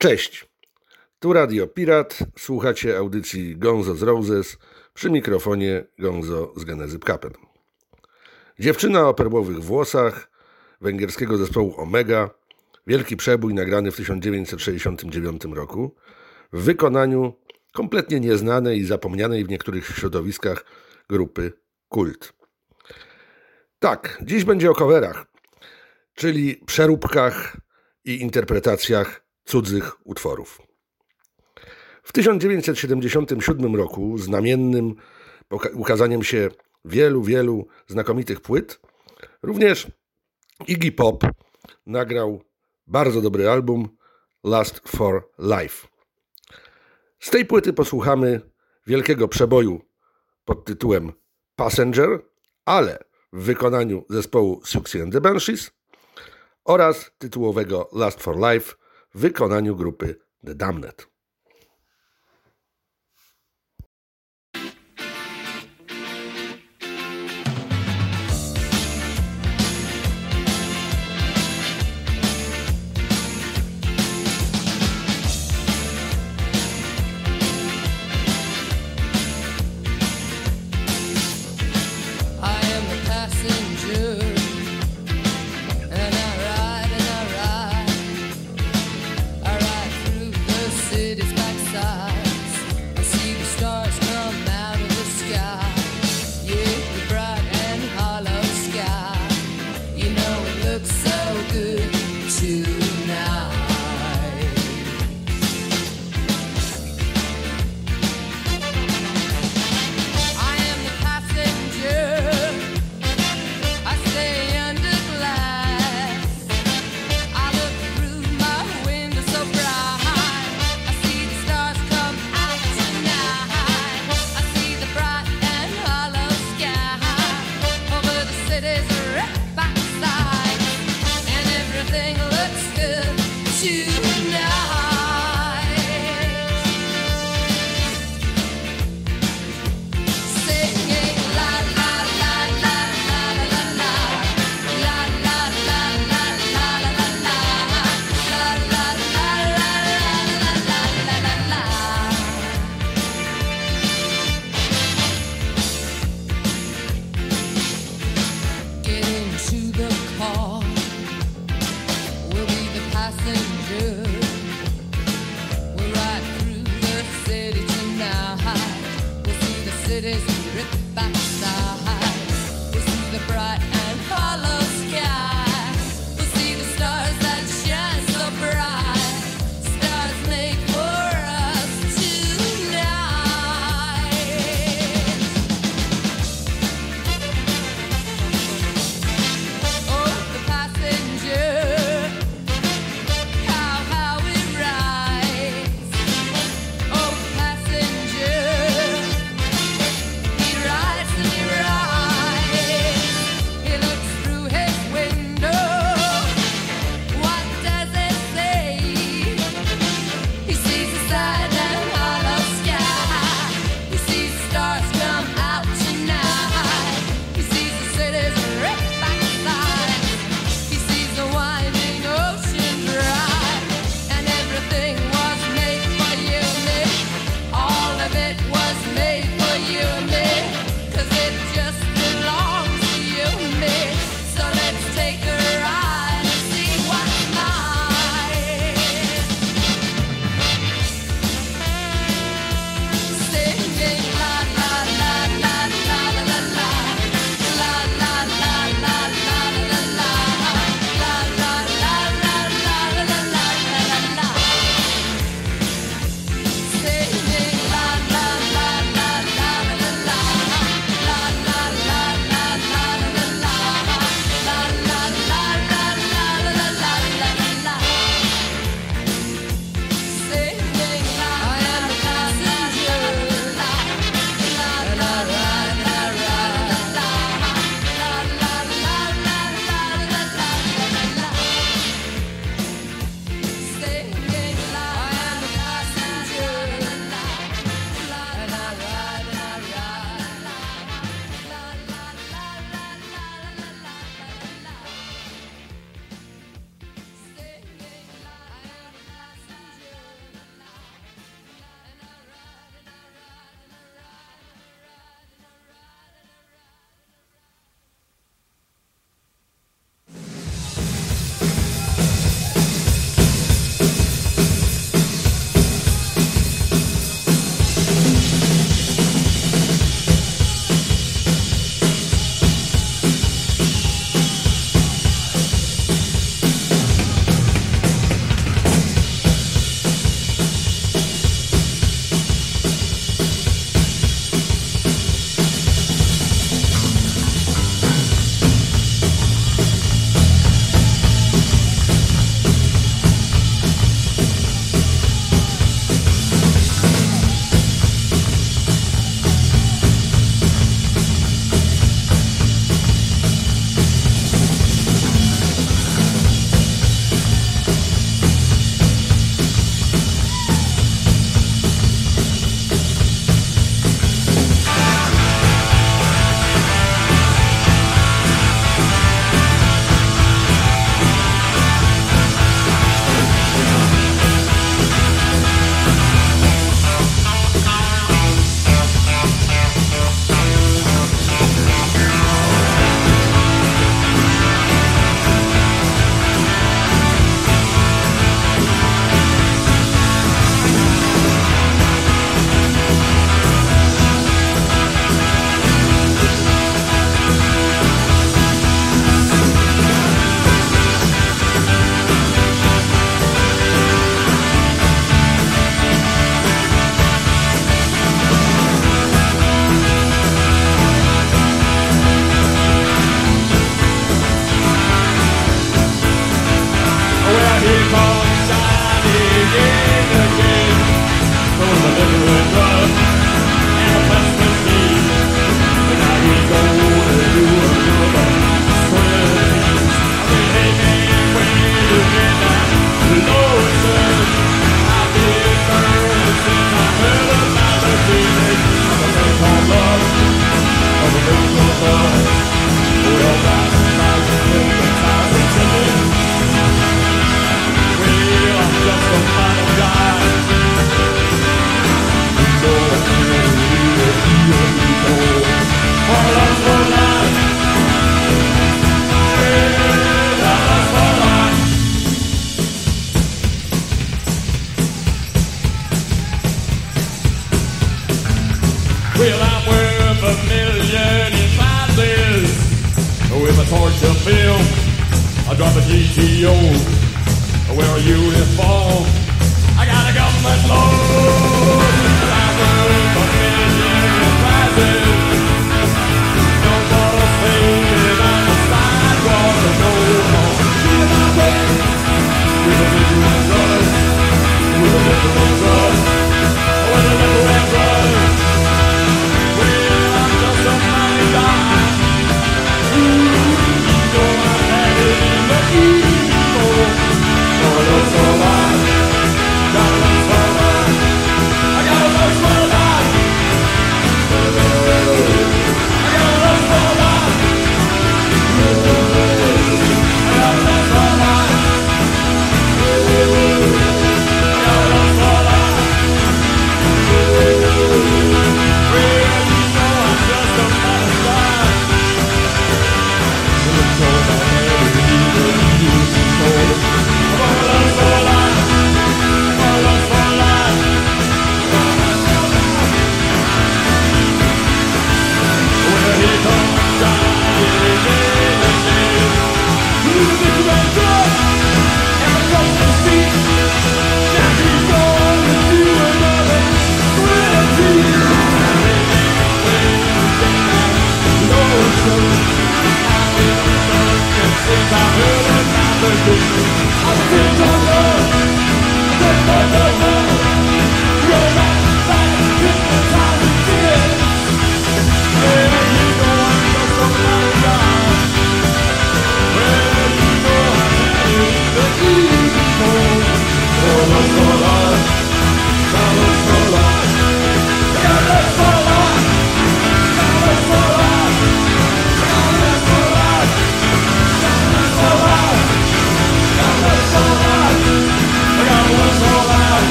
Cześć, tu Radio Pirat, słuchacie audycji Gonzo z Roses, przy mikrofonie Gonzo z Genezy Kapen. Dziewczyna o perłowych włosach, węgierskiego zespołu Omega, wielki przebój nagrany w 1969 roku, w wykonaniu kompletnie nieznanej i zapomnianej w niektórych środowiskach grupy Kult. Tak, dziś będzie o coverach, czyli przeróbkach i interpretacjach cudzych utworów. W 1977 roku, znamiennym ukazaniem się wielu, wielu znakomitych płyt, również Iggy Pop nagrał bardzo dobry album Last for Life. Z tej płyty posłuchamy wielkiego przeboju pod tytułem Passenger, ale w wykonaniu zespołu Suxy and the Banshees oraz tytułowego Last for Life wykonaniu grupy The Damned.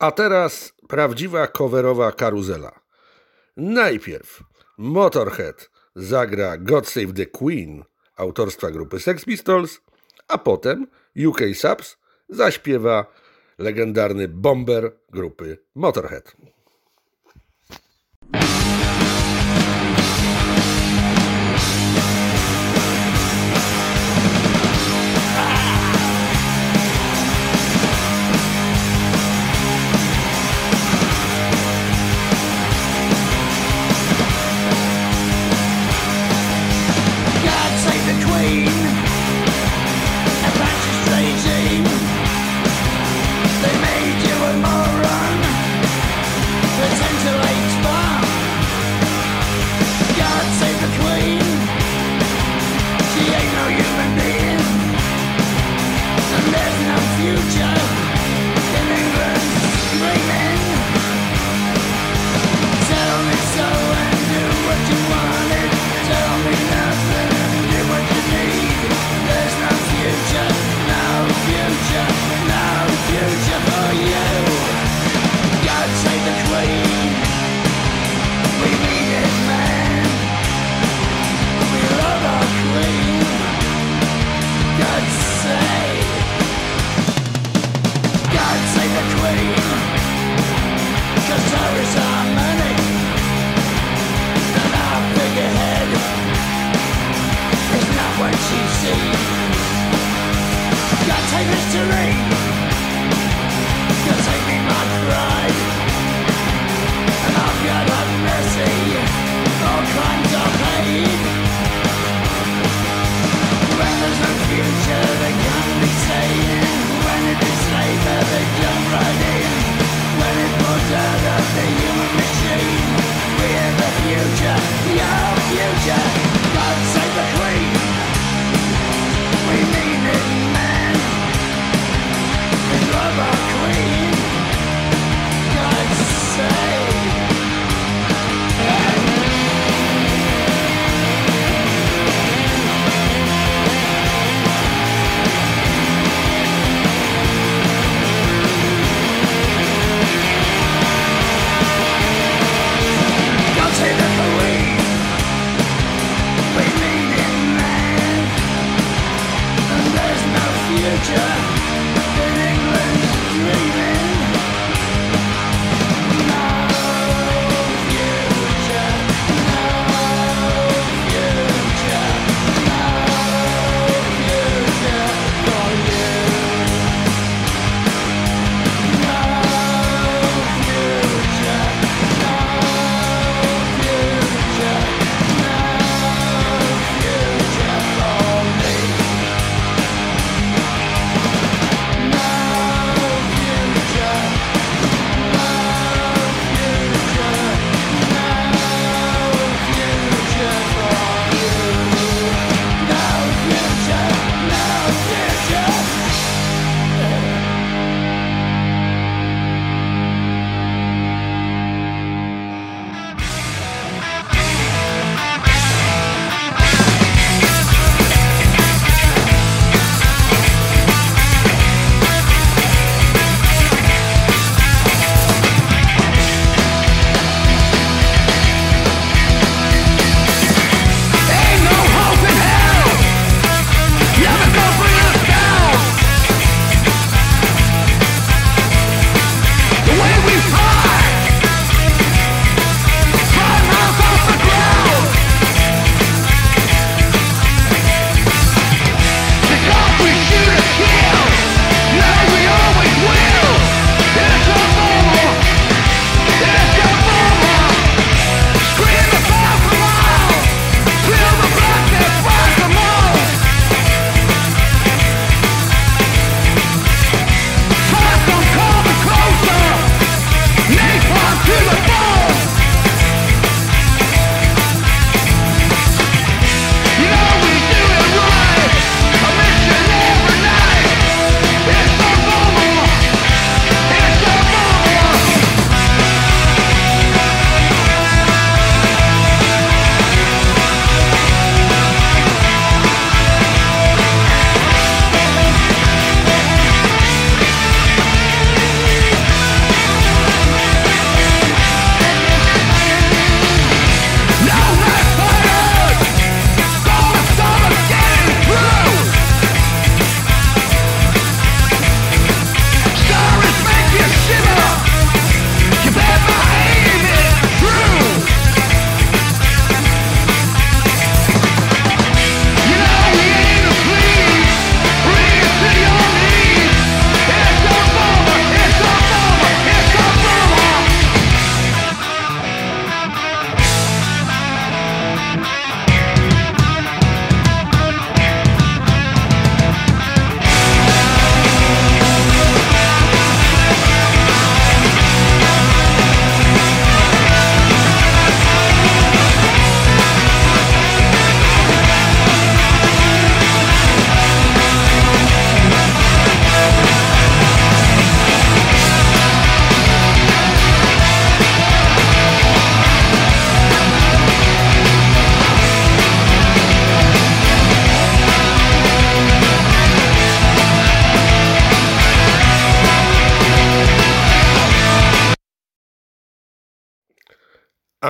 A teraz prawdziwa coverowa karuzela. Najpierw Motorhead zagra God Save the Queen autorstwa grupy Sex Pistols, a potem UK Subs zaśpiewa legendarny bomber grupy Motorhead.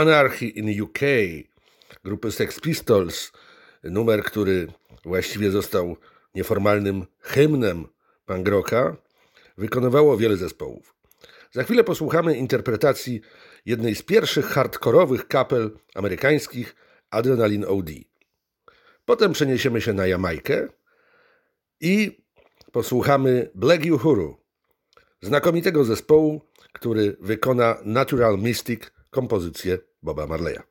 Anarchy in UK grupy Sex Pistols, numer, który właściwie został nieformalnym hymnem punk rocka, wykonywało wiele zespołów. Za chwilę posłuchamy interpretacji jednej z pierwszych hardkorowych kapel amerykańskich Adrenaline OD. Potem przeniesiemy się na Jamajkę i posłuchamy Black Uhuru, znakomitego zespołu, który wykona Natural Mystic kompozycję Baba Marleya.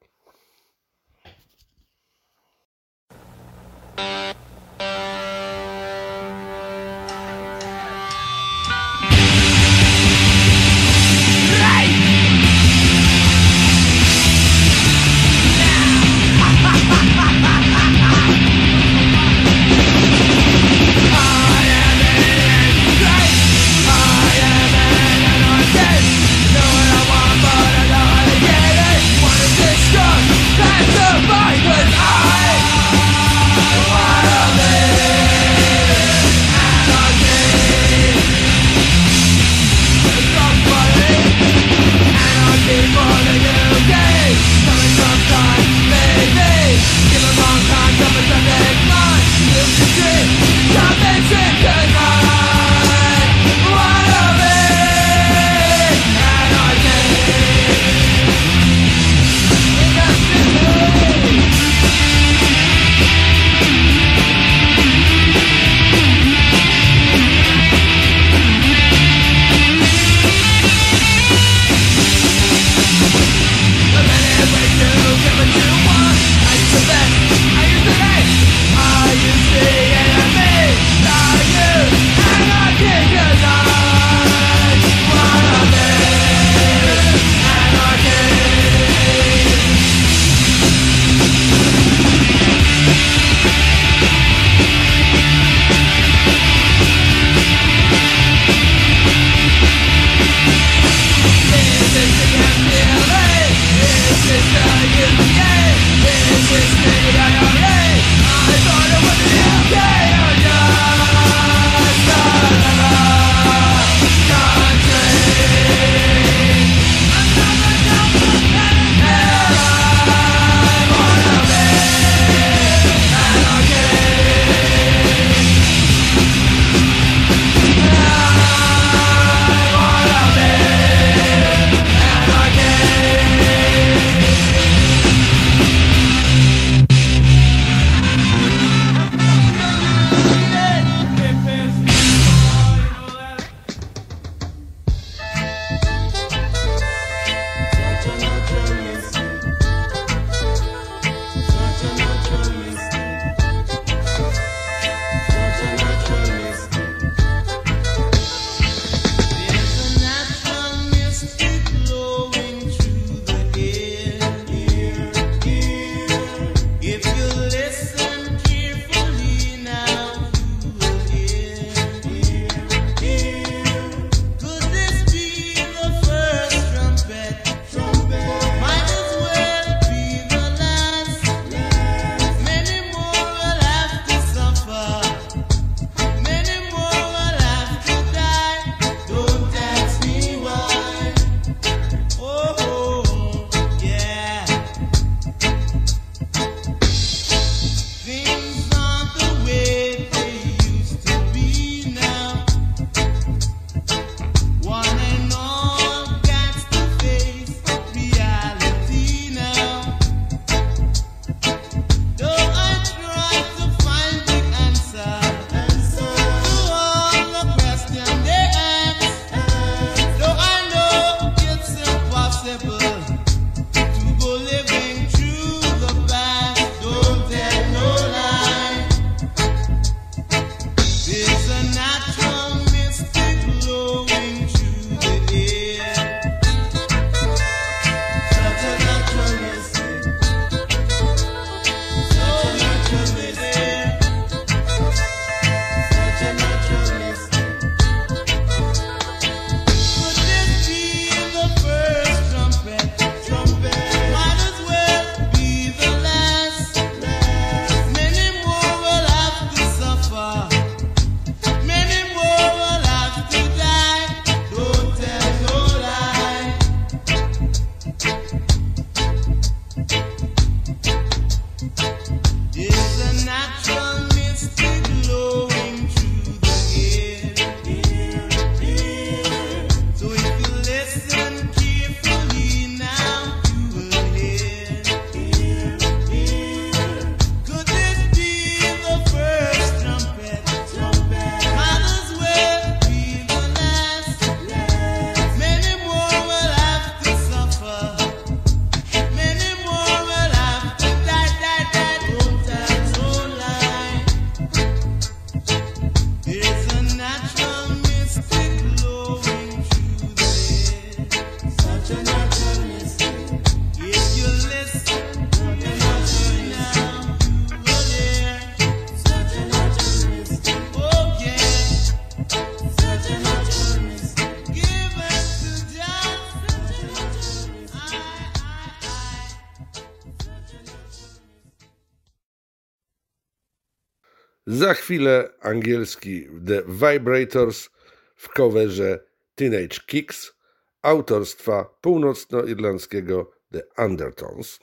Za chwilę angielski The Vibrators w coverze Teenage Kicks autorstwa północnoirlandzkiego The Undertones.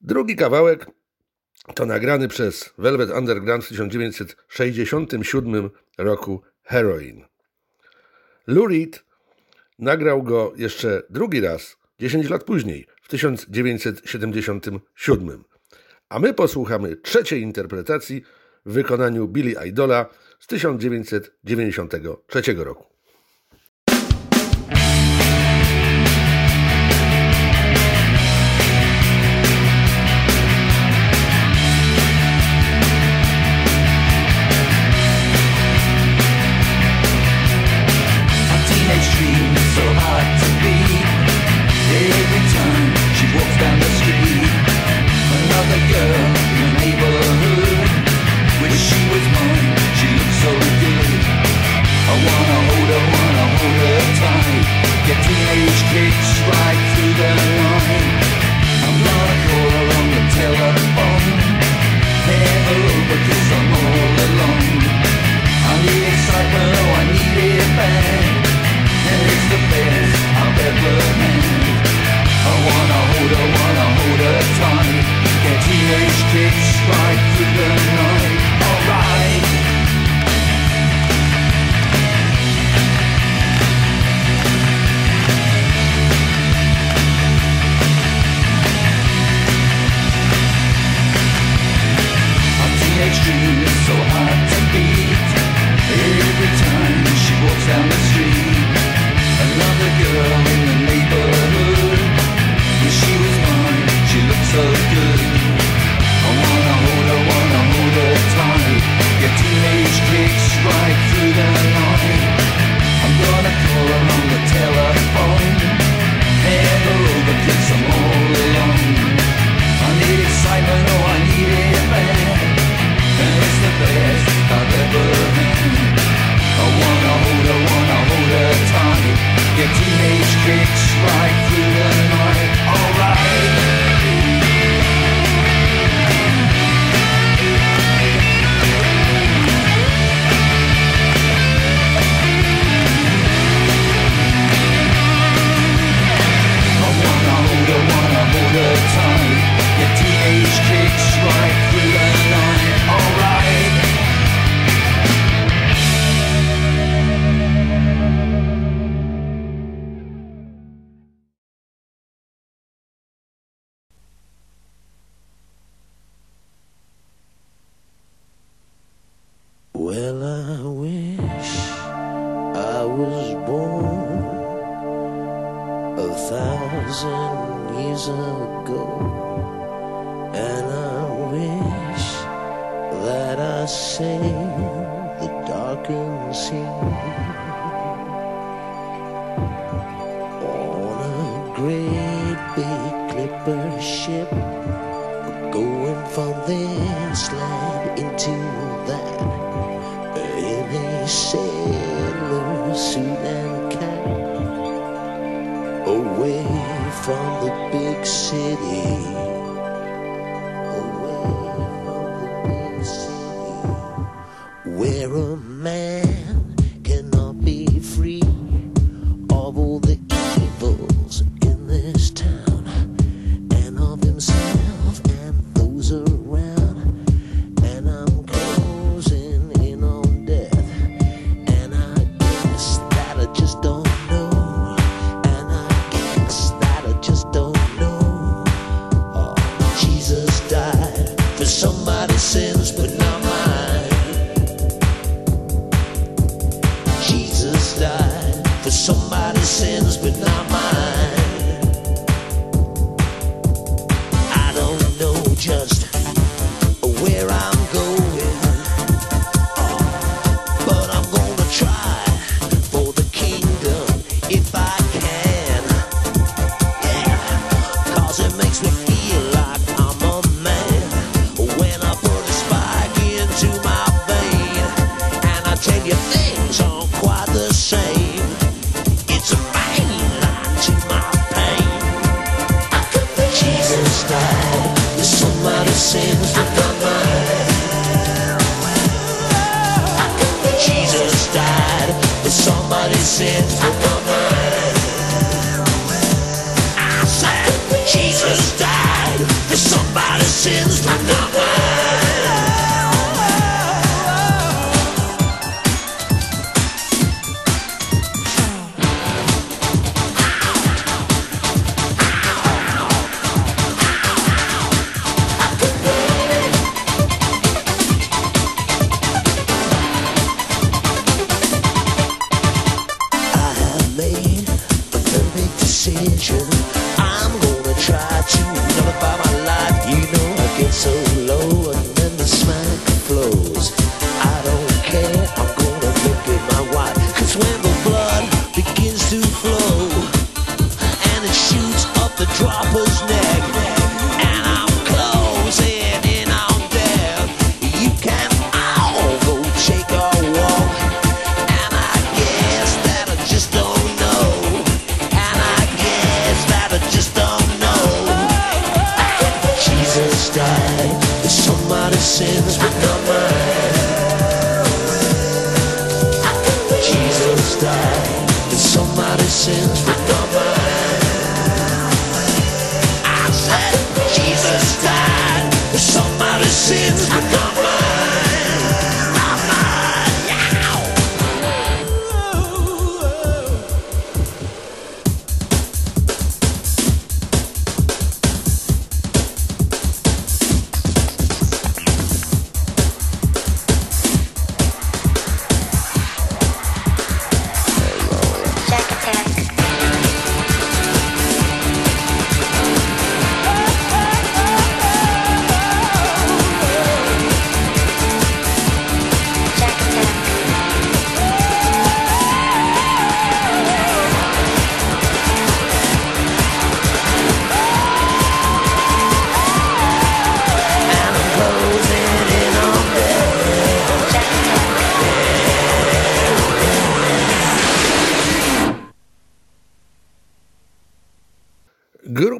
Drugi kawałek to nagrany przez Velvet Underground w 1967 roku Heroin. Lou Reed nagrał go jeszcze drugi raz 10 lat później, w 1977. A my posłuchamy trzeciej interpretacji w wykonaniu Billy Idola z 1993 roku.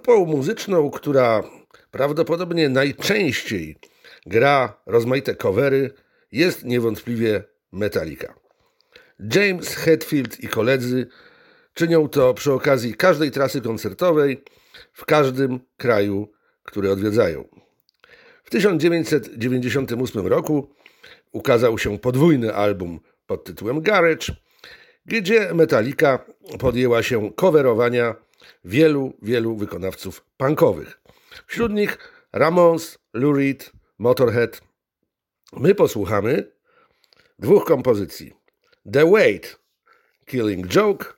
Grupą muzyczną, która prawdopodobnie najczęściej gra rozmaite covery, jest niewątpliwie Metallica. James Hetfield i koledzy czynią to przy okazji każdej trasy koncertowej w każdym kraju, który odwiedzają. W 1998 roku ukazał się podwójny album pod tytułem Garage, gdzie Metallica podjęła się coverowania wielu, wielu wykonawców punkowych. Wśród nich Ramones, Lou Reed, Motorhead. My posłuchamy dwóch kompozycji. The Wait, Killing Joke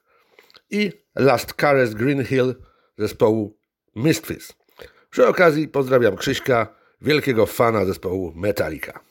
i Last Caress Green Hill zespołu Misfits. Przy okazji pozdrawiam Krzyśka, wielkiego fana zespołu Metallica.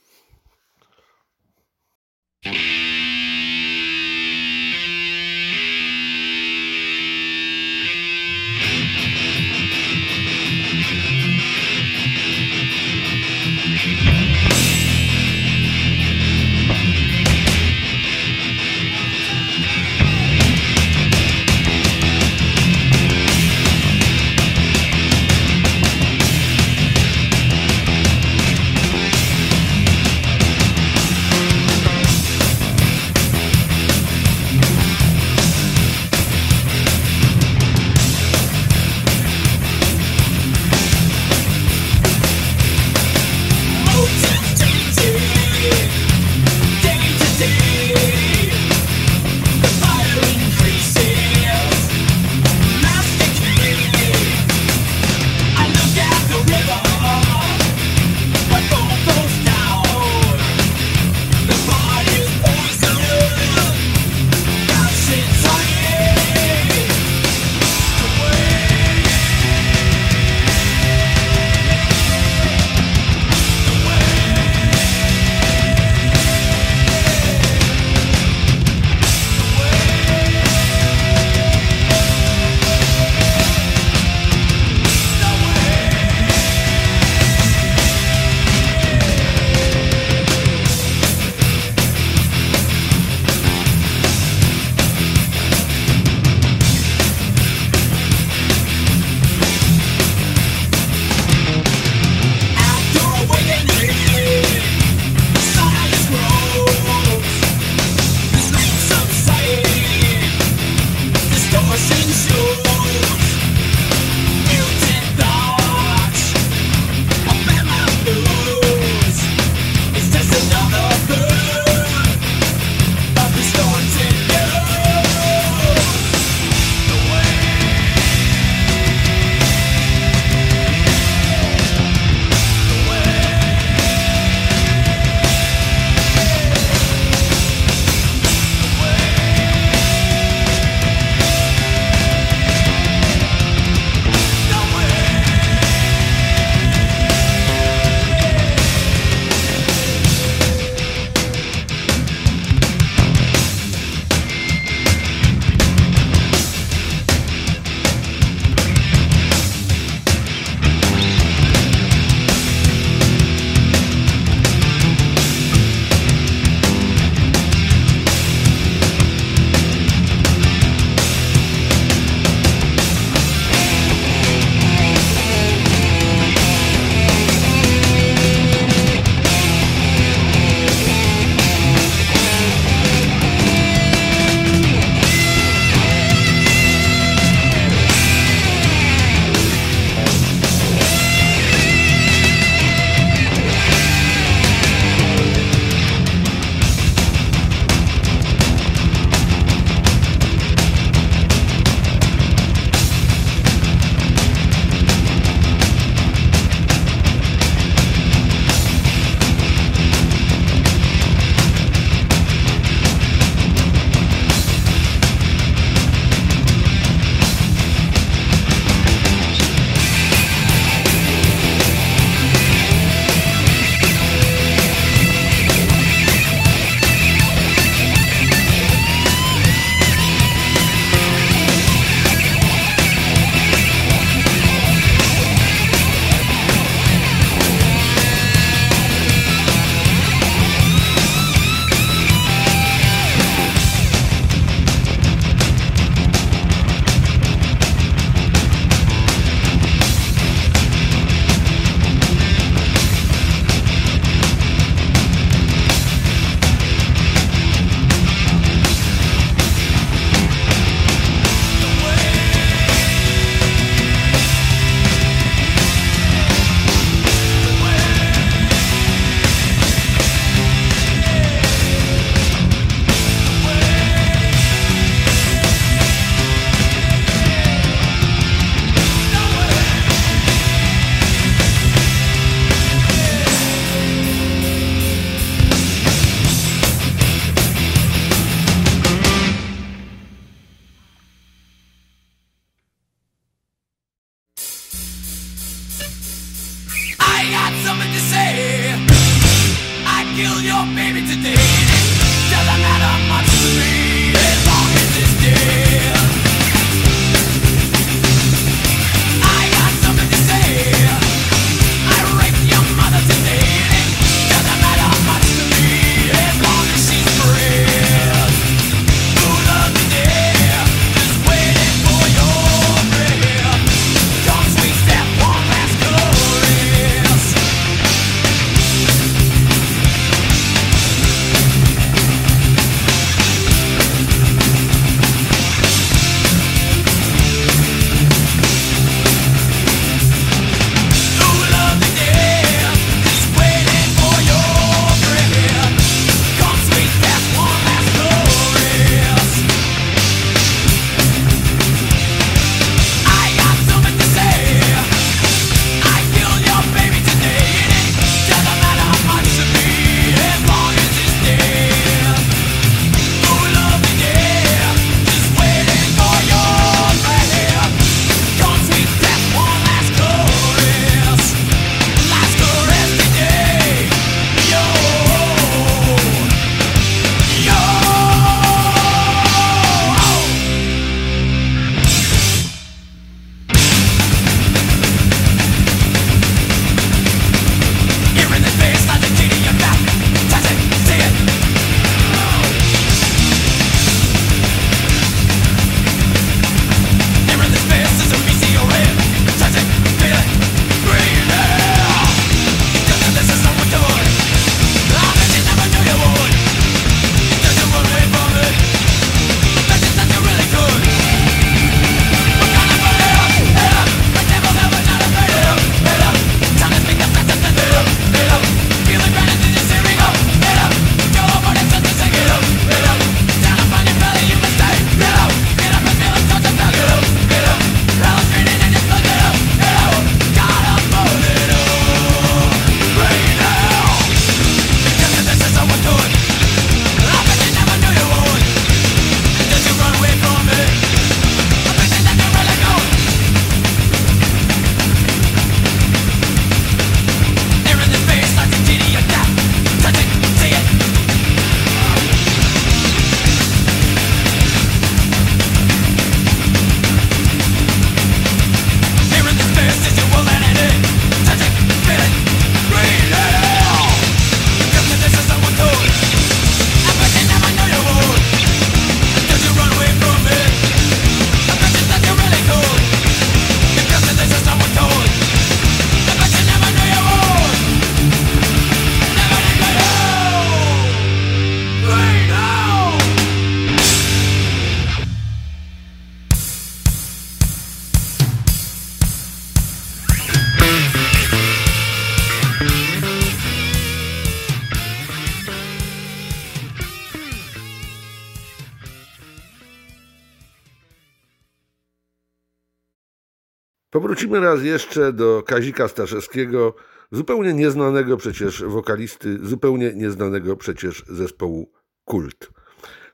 Powrócimy raz jeszcze do Kazika Staszewskiego, zupełnie nieznanego przecież wokalisty, zupełnie nieznanego przecież zespołu Kult.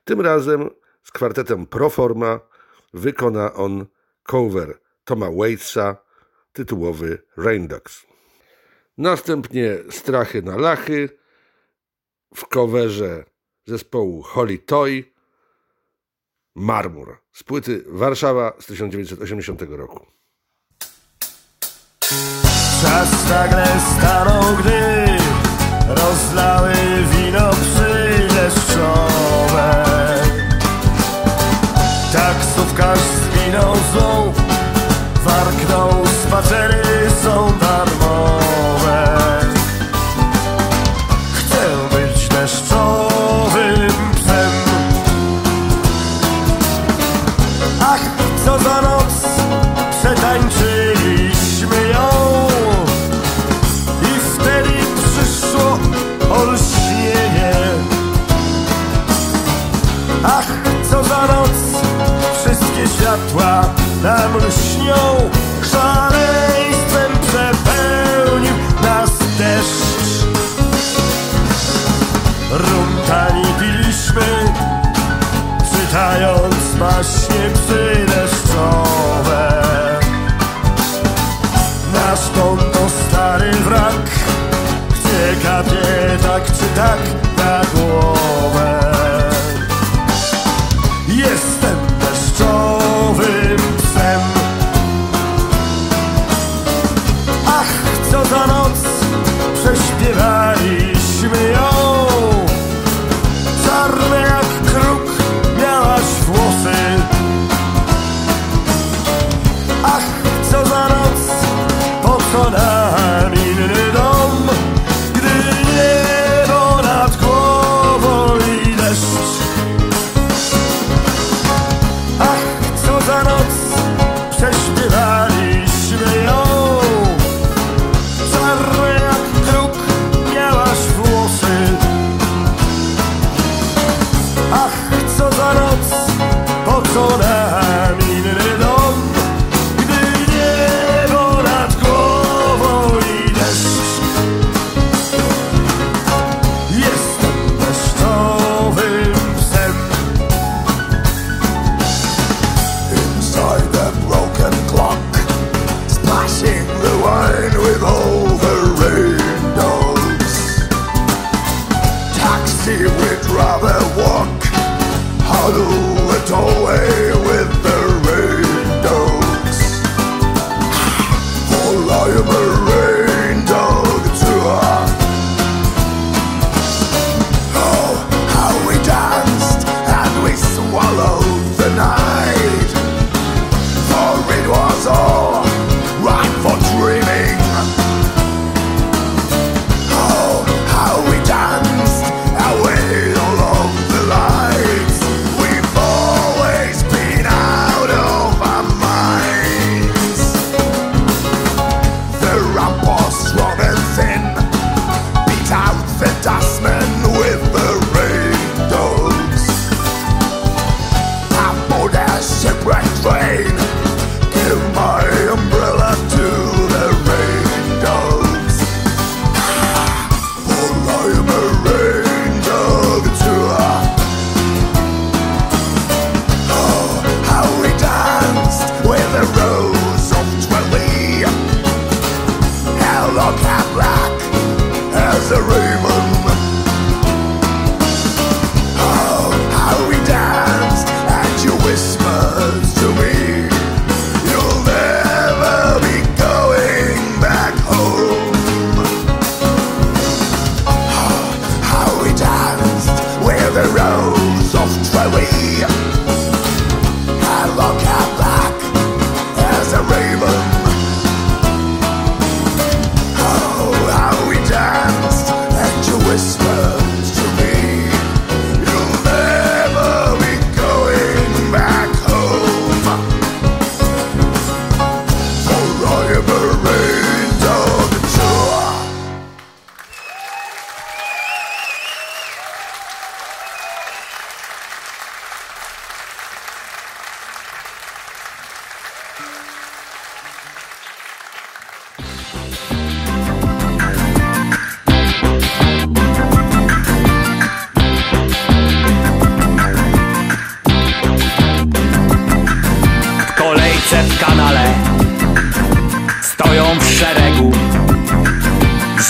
Tym razem z kwartetem Proforma wykona on cover Toma Waitsa, tytułowy Rain Dogs. Następnie Strachy na Lachy w coverze zespołu Holy Toy Marmur z płyty Warszawa z 1980 roku. Czas nagle stanął, gdy rozlały wino przydeszczowe. Taksówkarz zwinął złą, warknął, spacery są darmowe. Baśnie przydeszczowe. Nasz konto stary wrak, gdzie kapie tak czy tak na głowę.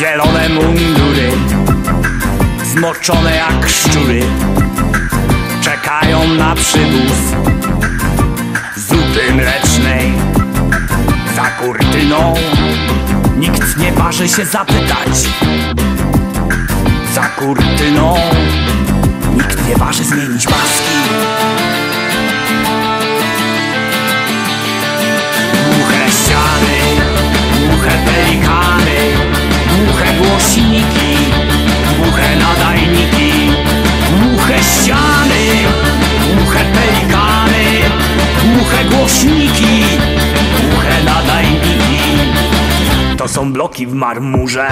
Zielone mundury Zmoczone jak szczury Czekają na przywóz Zupy mlecznej Za kurtyną. Nikt nie waży się zapytać Za kurtyną. Nikt nie waży zmienić maski. Głuche ściany, głuche pelikany, głuche głośniki, głuche nadajniki, głuche ściany, głuche pelikany, głuche głośniki, głuche nadajniki. To są bloki w marmurze.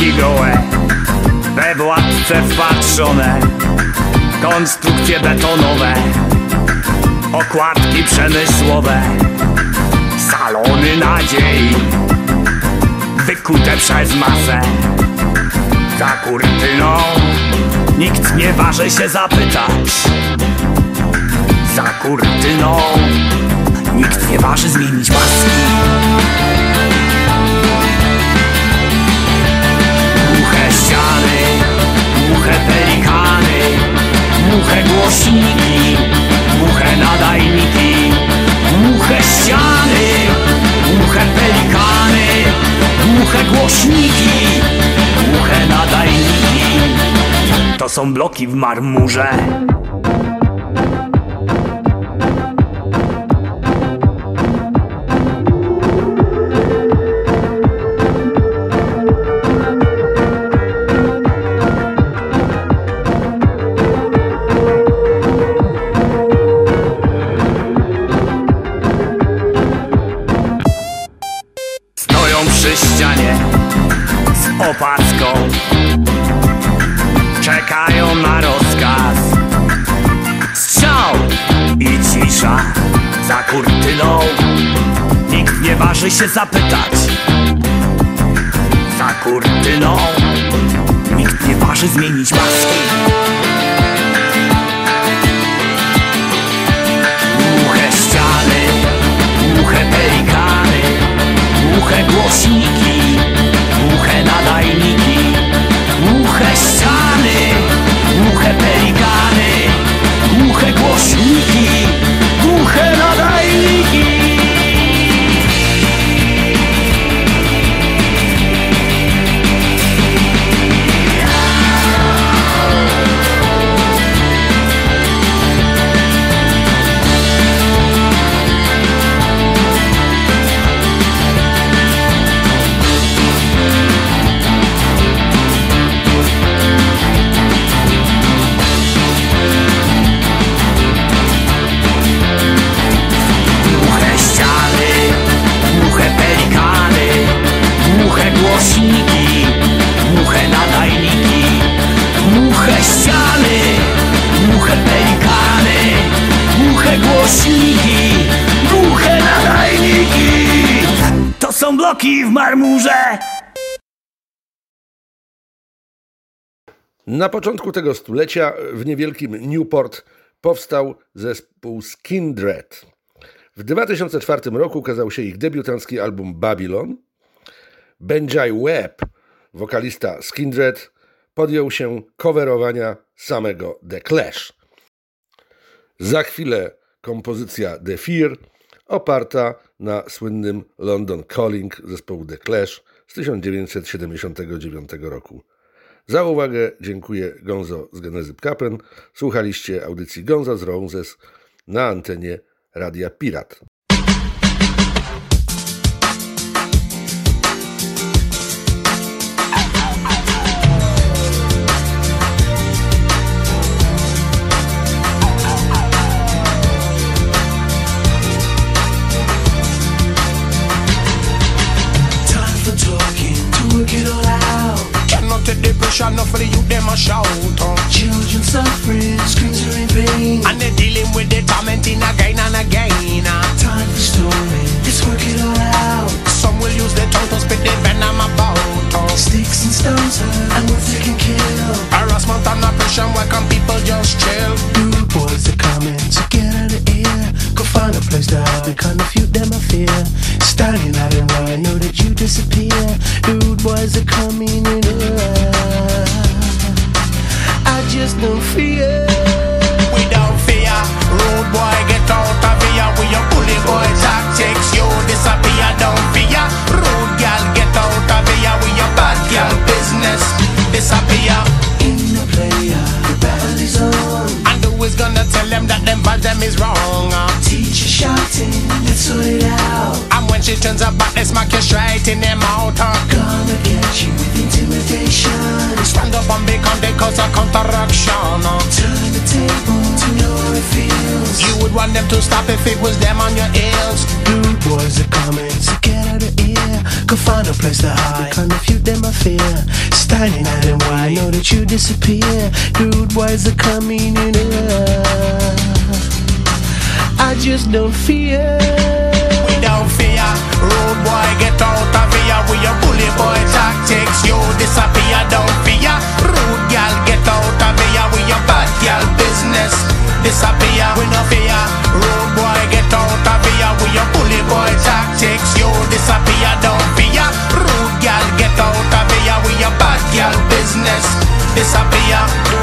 Pomniki gołe, we władce wpatrzone, konstrukcje betonowe, okładki przemysłowe, salony nadziei, wykute przez masę. Za kurtyną nikt nie waży się zapytać. Za kurtyną nikt nie waży zmienić maski. Głuche pelikany, głuche głośniki, głuche nadajniki, głuche ściany, głuche pelikany, głuche głośniki, głuche nadajniki. To są bloki w marmurze. Się zapytać. Za kurtyną. Nikt nie waży zmienić maski. Głuche ściany Głuche pelikany Głuche głośniki Głuche nadajniki Głuche ściany Głuche pelikany Głuche głośniki Bloki w marmurze. Na początku tego stulecia w niewielkim Newport powstał zespół Skindred. W 2004 roku ukazał się ich debiutancki album Babylon. Benjai Webb, wokalista Skindred, podjął się coverowania samego The Clash. Za chwilę kompozycja The Fear, oparta na słynnym London Calling zespołu The Clash z 1979 roku. Za uwagę dziękuję Gonzo z Genezy Kapen. Słuchaliście audycji Gonzo z Roses na antenie Radia Pirat. shout on. Children suffering, screams are in vain. And they're dealing with the tormenting again and again. Time for story, let's work it all out. Some will use their tongue to spit their venom about. On. Sticks and stones hurt, and words they can kill. Harassment and oppression, why can't people just chill? New boys are coming, so get out of here. Go find a place to hide and confute them, I fear. Starting out and I know that you disappear. Dude boys are coming in. here just don't fear. Don't fear. Rude boy, get out of here. We your bully boy tactics. You disappear, don't fear. Rude girl, get out of here. We your bad girl business. Disappear. In the player, the battle is on. And who is gonna tell them that them bad them is wrong? Teacher shouting, let's sort it out. And when she turns her back, they smack you straight in the mouth. uh. Cause a counteraction. Turn the table to your feels. You would want them to stop if it was them on your heels. Rude boys are coming, so get out of here. Go find a place to hide. Kind of feud them I fear. Standing out and why know that you disappear. Rude boys are coming in. here. I just don't fear. We don't fear. Rude boy, get out of here. We your bully boy tactics. You disappear, don't fear. Girl business. Disappear, we no fear. Rude boy, get out of here. We your bully boy tactics. You disappear, don't fear. Rude girl, get out of here. We your bad girl business. Disappear.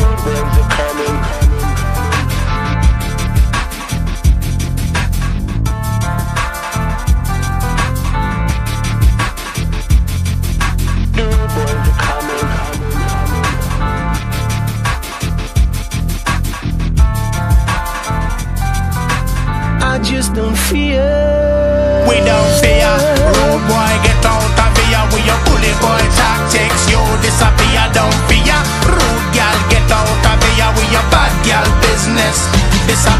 It's